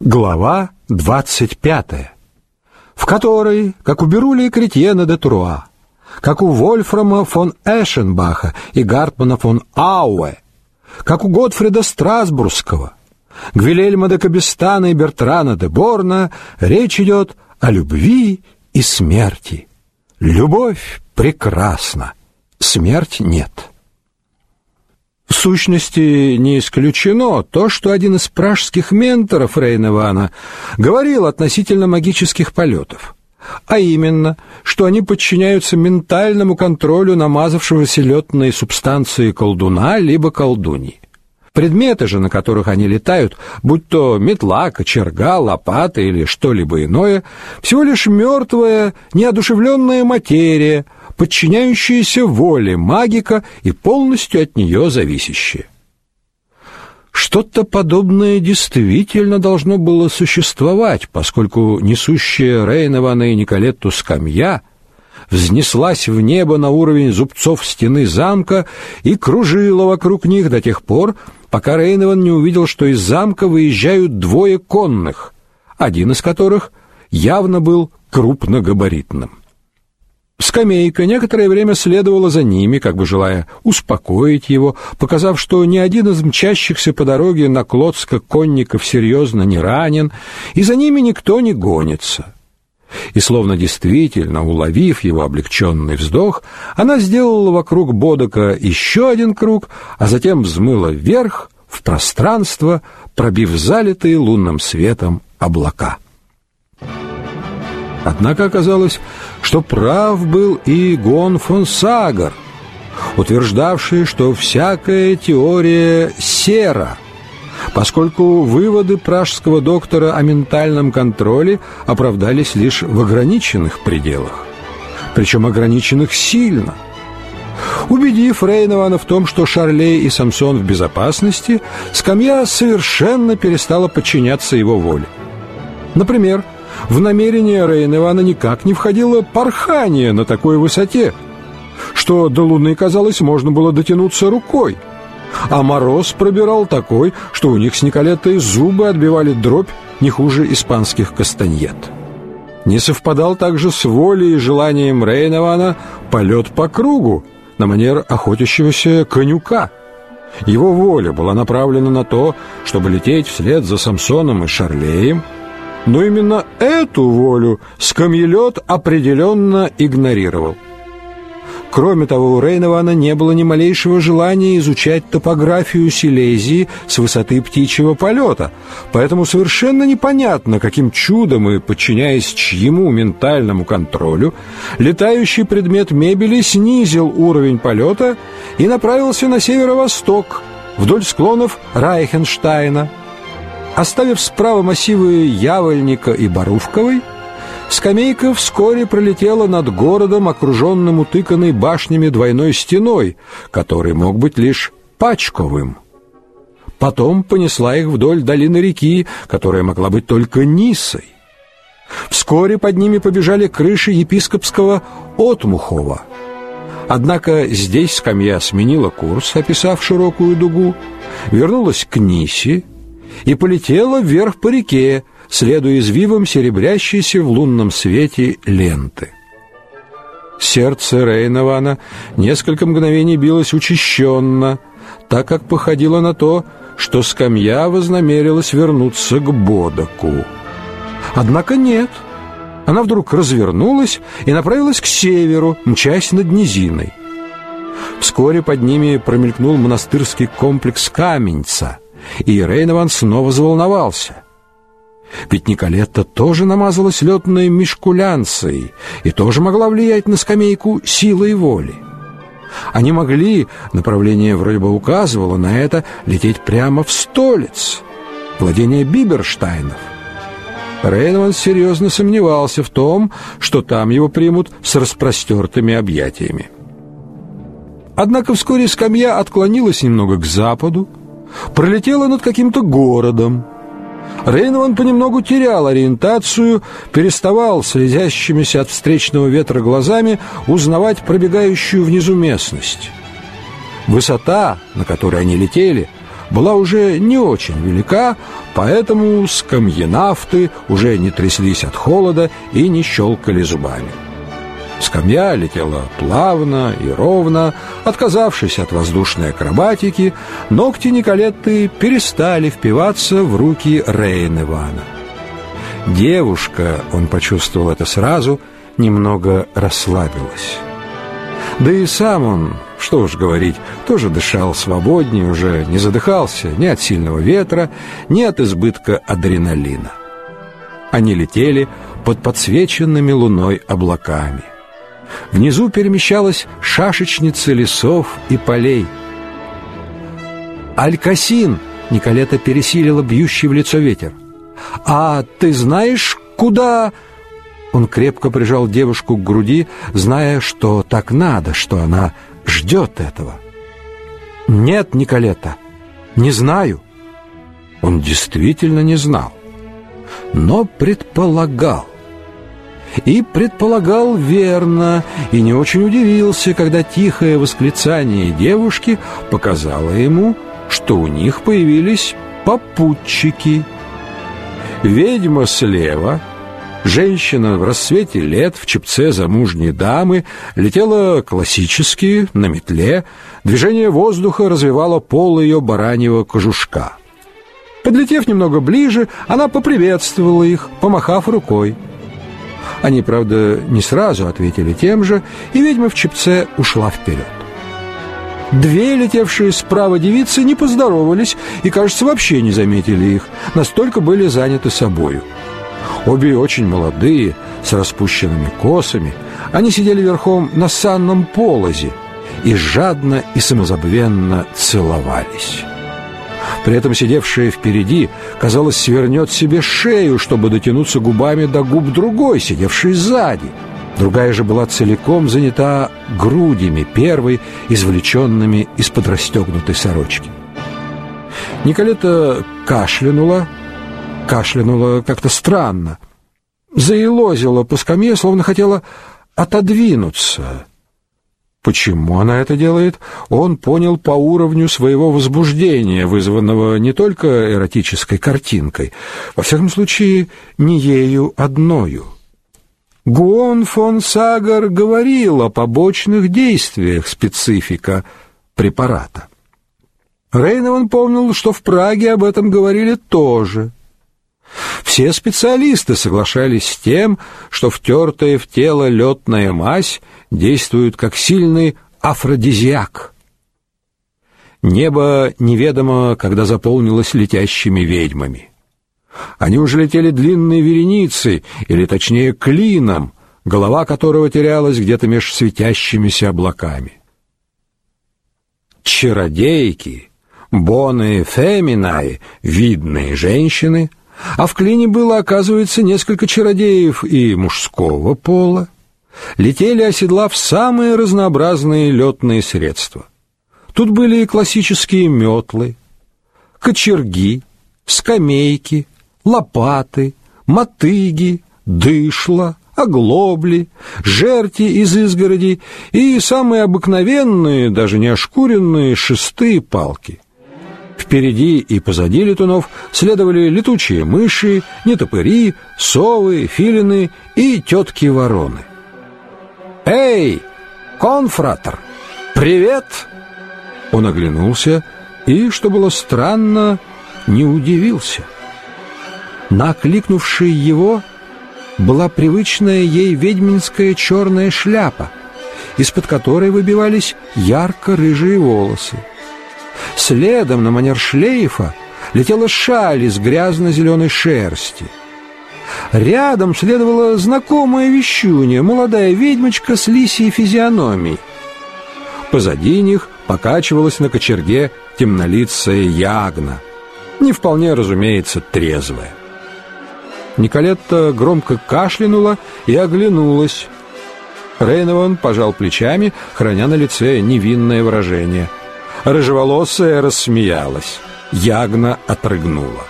Глава 25, в которой, как у Берули и Кретьена де Труа, как у Вольфрама фон Эшенбаха и Гартмана фон Ауэ, как у Готфрида Страсбургского, Гвильельма де Кабестана и Бертрана де Борна, речь идет о любви и смерти. Любовь прекрасна, смерть нет. Сущности, не исключено то, что один из пражских менторов Рейневана говорил относительно магических полетов, а именно, что они подчиняются ментальному контролю намазавшегося летной субстанции колдуна либо колдуньи. Предметы же, на которых они летают, будь то метла, кочерга, лопата или что-либо иное, всего лишь мертвая, неодушевленная материя – подчиняющаяся воле магика и полностью от нее зависящая. Что-то подобное действительно должно было существовать, поскольку несущая Рейнована и Николетту скамья взнеслась в небо на уровень зубцов стены замка и кружила вокруг них до тех пор, пока Рейнован не увидел, что из замка выезжают двое конных, один из которых явно был крупногабаритным. Скамейка некоторое время следовала за ними, как бы желая успокоить его, показав, что ни один из мчащихся по дороге на Клодска конников серьезно не ранен, и за ними никто не гонится. И словно действительно уловив его облегченный вздох, она сделала вокруг Бодока еще один круг, а затем взмыла вверх в пространство, пробив залитые лунным светом облака. Однако оказалось, что прав был и Гон фон Сагар, утверждавший, что всякая теория сера, поскольку выводы пражского доктора о ментальном контроле оправдались лишь в ограниченных пределах, причем ограниченных сильно. Убедив Рейнована в том, что Шарлей и Самсон в безопасности, скамья совершенно перестала подчиняться его воле. Например, в намерение Рейн-Ивана никак не входило порхание на такой высоте, что до Луны, казалось, можно было дотянуться рукой. А мороз пробирал такой, что у них с Николеттой зубы отбивали дробь не хуже испанских кастаньет. Не совпадал также с волей и желанием Рейнована полет по кругу на манер охотящегося конюка. Его воля была направлена на то, чтобы лететь вслед за Самсоном и Шарлеем – но именно эту волю скамьелет определенно игнорировал. Кроме того, у Рейнована не было ни малейшего желания изучать топографию Силезии с высоты птичьего полета, поэтому совершенно непонятно, каким чудом и подчиняясь чьему ментальному контролю, летающий предмет мебели снизил уровень полета и направился на северо-восток, вдоль склонов Райхенштайна – Оставив справа массивы Явольника и Барувковой, скамейка вскоре пролетела над городом, окруженным утыканной башнями двойной стеной, который мог быть лишь пачковым. Потом понесла их вдоль долины реки, которая могла быть только Нисой. Вскоре под ними побежали крыши епископского Отмухова. Однако здесь скамья сменила курс, описав широкую дугу, вернулась к Нисе, и полетела вверх по реке, следуя извивам серебрящейся в лунном свете ленты. Сердце Рейнована несколько мгновений билось учащенно, так как походило на то, что скамья вознамерилась вернуться к Бодоку. Однако нет. Она вдруг развернулась и направилась к северу, мчась над низиной. Вскоре под ними промелькнул монастырский комплекс Каменца — и Рейнован снова заволновался. Ведь Николетта тоже намазалась летной мешкулянцией и тоже могла влиять на скамейку силой воли. Они могли, направление вроде бы указывало на это, лететь прямо в столиц, владение Биберштайнов. Рейнман серьезно сомневался в том, что там его примут с распростертыми объятиями. Однако вскоре скамья отклонилась немного к западу, пролетела над каким-то городом. Рейнман понемногу терял ориентацию, переставал слезящимися от встречного ветра глазами узнавать пробегающую внизу местность. Высота, на которой они летели, была уже не очень велика, поэтому скамьенавты уже не тряслись от холода и не щелкали зубами. Скамья летела плавно и ровно, отказавшись от воздушной акробатики, ногти Николетты перестали впиваться в руки Рейн Ивана. Девушка, он почувствовал это сразу, немного расслабилась. Да и сам он, что уж говорить, тоже дышал свободнее, уже не задыхался ни от сильного ветра, ни от избытка адреналина. Они летели под подсвеченными луной облаками. Внизу перемещалась шашечница лесов и полей. «Алькасин!» — Николета пересилила бьющий в лицо ветер. «А ты знаешь, куда...» Он крепко прижал девушку к груди, зная, что так надо, что она ждет этого. «Нет, Николета, не знаю». Он действительно не знал, но предполагал. И предполагал верно, и не очень удивился, когда тихое восклицание девушки показало ему, что у них появились попутчики. Ведьма слева — Женщина в рассвете лет в чепце замужней дамы летела классически, на метле. Движение воздуха развивало пол ее бараньего кожушка. Подлетев немного ближе, она поприветствовала их, помахав рукой. Они, правда, не сразу ответили тем же, и ведьма в чепце ушла вперед. Две летевшие справа девицы не поздоровались и, кажется, вообще не заметили их, настолько были заняты собою – Обе очень молодые, с распущенными косами. Они сидели верхом на санном полозе и жадно и самозабвенно целовались. При этом сидевшая впереди, казалось, свернет себе шею, чтобы дотянуться губами до губ другой, сидевшей сзади. Другая же была целиком занята грудями первой, извлеченными из-под расстегнутой сорочки. Николета кашлянула, кашлянула как-то странно, заилозила по скамье, словно хотела отодвинуться. Почему она это делает, он понял по уровню своего возбуждения, вызванного не только эротической картинкой, во всяком случае, не ею одною. Гуон фон Сагар говорил о побочных действиях специфика препарата. Рейнован помнил, что в Праге об этом говорили тоже. Все специалисты соглашались с тем, что втертая в тело летная мазь действует как сильный афродизиак. Небо неведомо, когда заполнилось летящими ведьмами. Они уже летели длинной вереницей, или точнее клином, голова которого терялась где-то меж светящимися облаками. Чародейки, боны феминаи, видные женщины — а в клине было, оказывается, несколько чародеев и мужского пола. Летели, оседлав самые разнообразные летные средства. Тут были и классические метлы, кочерги, скамейки, лопаты, мотыги, дышла, оглобли, жерти из изгороди и самые обыкновенные, даже не ошкуренные шестые палки. Впереди и позади летунов следовали летучие мыши, нетопыри, совы, филины и тетки-вороны. «Эй, конфратор! Привет!» Он оглянулся и, что было странно, не удивился. Накликнувший его была привычная ей ведьминская черная шляпа, из-под которой выбивались ярко-рыжие волосы. Следом на манер шлейфа летела шаль из грязно-зеленой шерсти. Рядом следовала знакомая вещунья, молодая ведьмочка с лисией физиономией. Позади них покачивалась на кочерге темнолицая ягна, не вполне, разумеется, трезвая. Николетта громко кашлянула и оглянулась. Рейнован пожал плечами, храня на лице невинное выражение – Рыжеволосая рассмеялась. Ягна отрыгнула.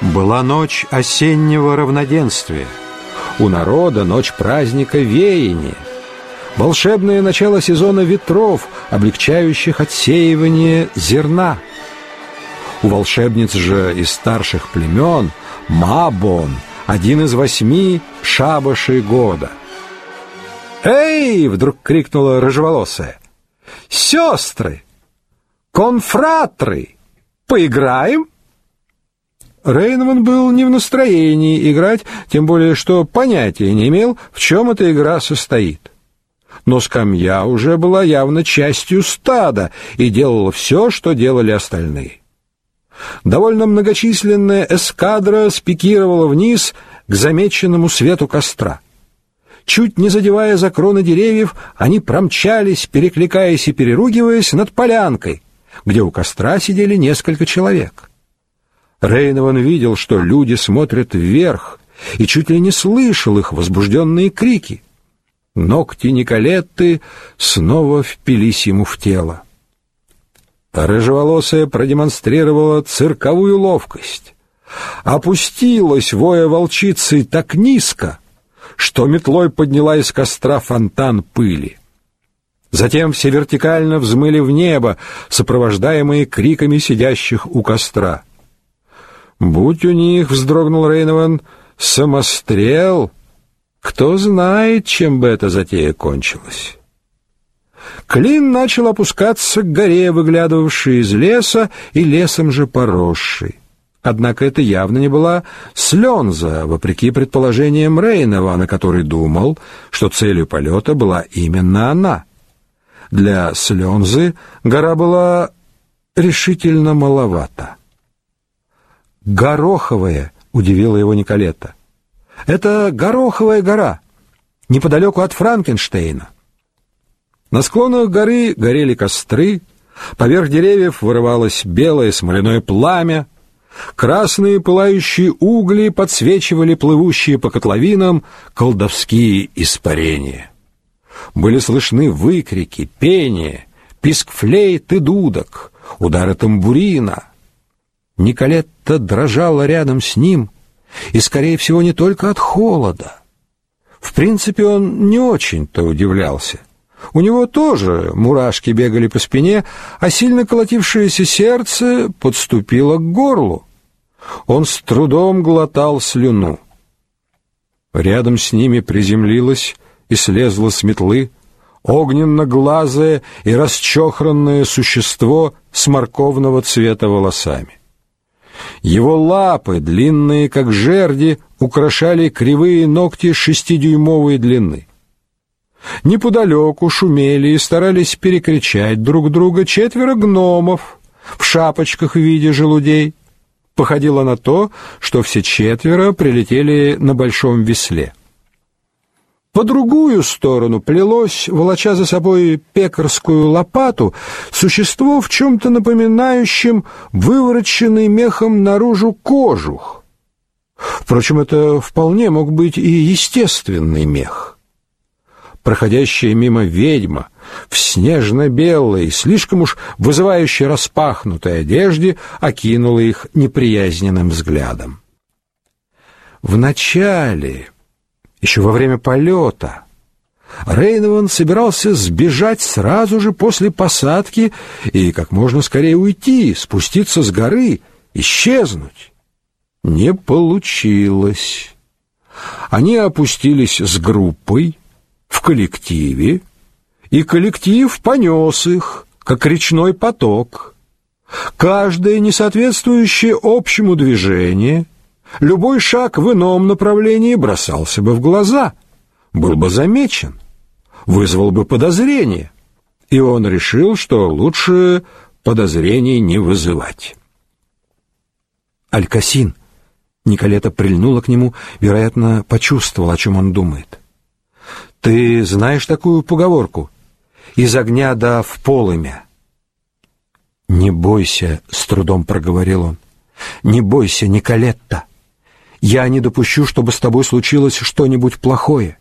Была ночь осеннего равноденствия. У народа ночь праздника веяния. Волшебное начало сезона ветров, облегчающих отсеивание зерна. У волшебниц же из старших племен Мабон — один из восьми шабашей года. «Эй!» — вдруг крикнула рыжеволосая. «Сестры! Конфратры! Поиграем?» Рейнман был не в настроении играть, тем более что понятия не имел, в чем эта игра состоит. Но скамья уже была явно частью стада и делала все, что делали остальные. Довольно многочисленная эскадра спикировала вниз к замеченному свету костра. Чуть не задевая за кроны деревьев, они промчались, перекликаясь и переругиваясь над полянкой, где у костра сидели несколько человек. Рейнован видел, что люди смотрят вверх, и чуть ли не слышал их возбужденные крики. Ногти Николетты снова впились ему в тело. Рыжеволосая продемонстрировала цирковую ловкость. Опустилась воя волчицей так низко, что метлой подняла из костра фонтан пыли. Затем все вертикально взмыли в небо, сопровождаемые криками сидящих у костра. «Будь у них, — вздрогнул Рейнован, — самострел, кто знает, чем бы эта затея кончилась». Клин начал опускаться к горе, выглядывавшей из леса и лесом же поросшей. Однако это явно не была Сленза, вопреки предположениям Рейнова, на который думал, что целью полета была именно она. Для Слензы гора была решительно маловата. «Гороховая», — удивила его Николета. «Это Гороховая гора, неподалеку от Франкенштейна». На склонах горы горели костры, поверх деревьев вырывалось белое смоляное пламя, красные пылающие угли подсвечивали плывущие по котловинам колдовские испарения. Были слышны выкрики, пение, писк флейт и дудок, удары тамбурина. Николетта дрожала рядом с ним, и, скорее всего, не только от холода. В принципе, он не очень-то удивлялся. У него тоже мурашки бегали по спине, а сильно колотившееся сердце подступило к горлу. Он с трудом глотал слюну. Рядом с ними приземлилось и слезло с метлы огненно-глазое и расчохранное существо с морковного цвета волосами. Его лапы, длинные как жерди, украшали кривые ногти шестидюймовой длины. Неподалеку шумели и старались перекричать друг друга четверо гномов в шапочках в виде желудей. Походило на то, что все четверо прилетели на большом весле. По другую сторону плелось, волоча за собой пекарскую лопату, существо в чем-то напоминающем вывороченный мехом наружу кожух. Впрочем, это вполне мог быть и естественный мех проходящая мимо ведьма в снежно-белой, слишком уж вызывающе распахнутой одежде окинула их неприязненным взглядом. В начале, еще во время полета, Рейнован собирался сбежать сразу же после посадки и как можно скорее уйти, спуститься с горы, исчезнуть. Не получилось. Они опустились с группой, в коллективе, и коллектив понес их, как речной поток. Каждое несоответствующее общему движение, любой шаг в ином направлении бросался бы в глаза, был бы замечен, вызвал бы подозрение, и он решил, что лучше подозрений не вызывать. Алькасин. Николета прильнула к нему, вероятно, почувствовала, о чем он думает. Ты знаешь такую поговорку? Из огня да в полымя. Не бойся, с трудом проговорил он. Не бойся, Николетта. Я не допущу, чтобы с тобой случилось что-нибудь плохое.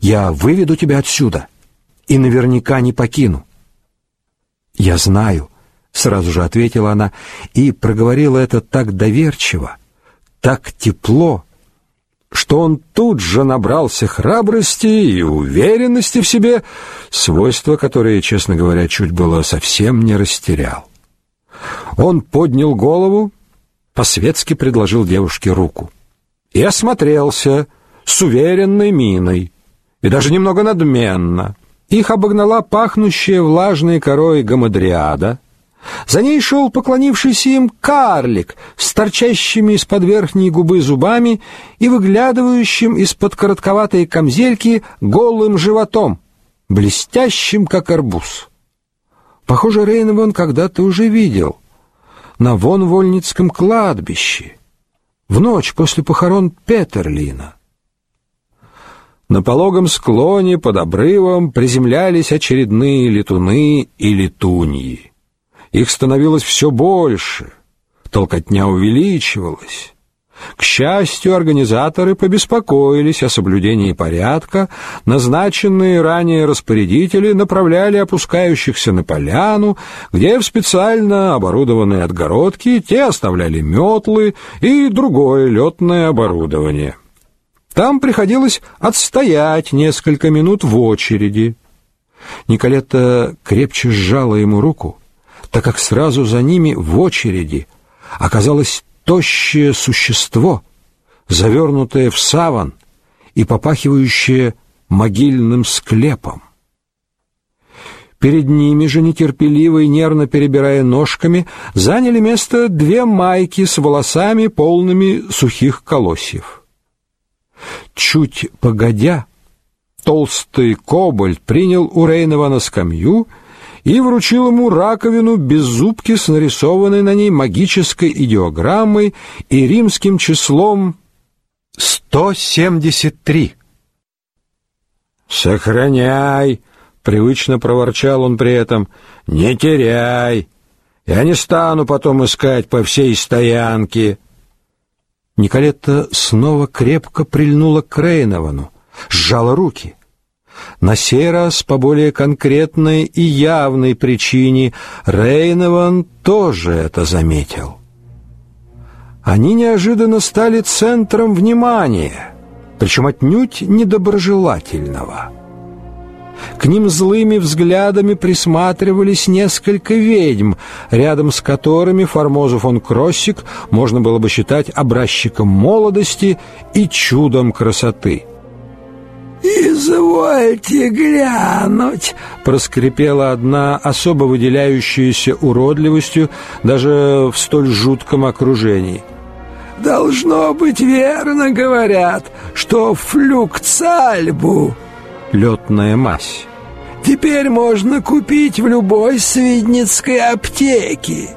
Я выведу тебя отсюда и наверняка не покину. Я знаю, сразу же ответила она и проговорила это так доверчиво, так тепло, что он тут же набрался храбрости и уверенности в себе, свойства, которые, честно говоря, чуть было совсем не растерял. Он поднял голову, по-светски предложил девушке руку и осмотрелся с уверенной миной и даже немного надменно. Их обогнала пахнущая влажной корой гамадриада. За ней шел поклонившийся им карлик с торчащими из-под верхней губы зубами и выглядывающим из-под коротковатой камзельки голым животом, блестящим, как арбуз. Похоже, Рейнова он когда-то уже видел на Вонвольницком кладбище в ночь после похорон Петерлина. На пологом склоне под обрывом приземлялись очередные летуны и летуньи. Их становилось все больше, толкотня увеличивалась. К счастью, организаторы побеспокоились о соблюдении порядка, назначенные ранее распорядители направляли опускающихся на поляну, где в специально оборудованные отгородки те оставляли метлы и другое летное оборудование. Там приходилось отстоять несколько минут в очереди. Николета крепче сжала ему руку, так как сразу за ними в очереди оказалось тощее существо, завернутое в саван и попахивающее могильным склепом. Перед ними же, нетерпеливо и нервно перебирая ножками, заняли место две майки с волосами, полными сухих колосьев. Чуть погодя, толстый кобальт принял у Рейнова на скамью и вручил ему раковину без зубки с нарисованной на ней магической идеограммой и римским числом 173. «Сохраняй!» — привычно проворчал он при этом. «Не теряй! Я не стану потом искать по всей стоянке!» Николетта снова крепко прильнула к Рейновану, сжала руки. На сей раз по более конкретной и явной причине Рейнован тоже это заметил. Они неожиданно стали центром внимания, причем отнюдь недоброжелательного. К ним злыми взглядами присматривались несколько ведьм, рядом с которыми Формозу фон Кроссик можно было бы считать образчиком молодости и чудом красоты. «Извольте глянуть!» — проскрипела одна, особо выделяющаяся уродливостью даже в столь жутком окружении. «Должно быть верно, говорят, что флюкцальбу летная мазь. Теперь можно купить в любой свидницкой аптеке.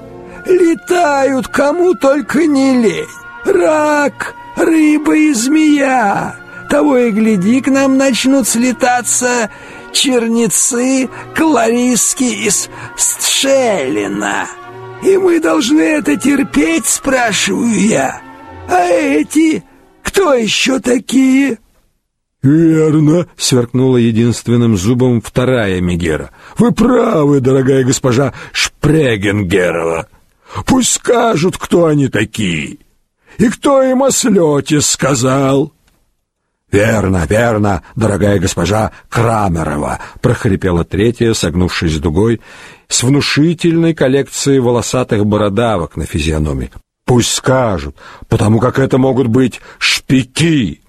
Летают кому только не лень. Рак, рыба и змея. Того и гляди, к нам начнут слетаться черницы, клариски из Стшелина. И мы должны это терпеть, спрашиваю я. А эти кто еще такие?» «Верно», — сверкнула единственным зубом вторая Мегера. «Вы правы, дорогая госпожа Шпрегенгерова. Пусть скажут, кто они такие. И кто им о слете сказал». «Верно, верно, дорогая госпожа Крамерова», — прохрипела третья, согнувшись дугой, с внушительной коллекцией волосатых бородавок на физиономии. «Пусть скажут, потому как это могут быть шпики».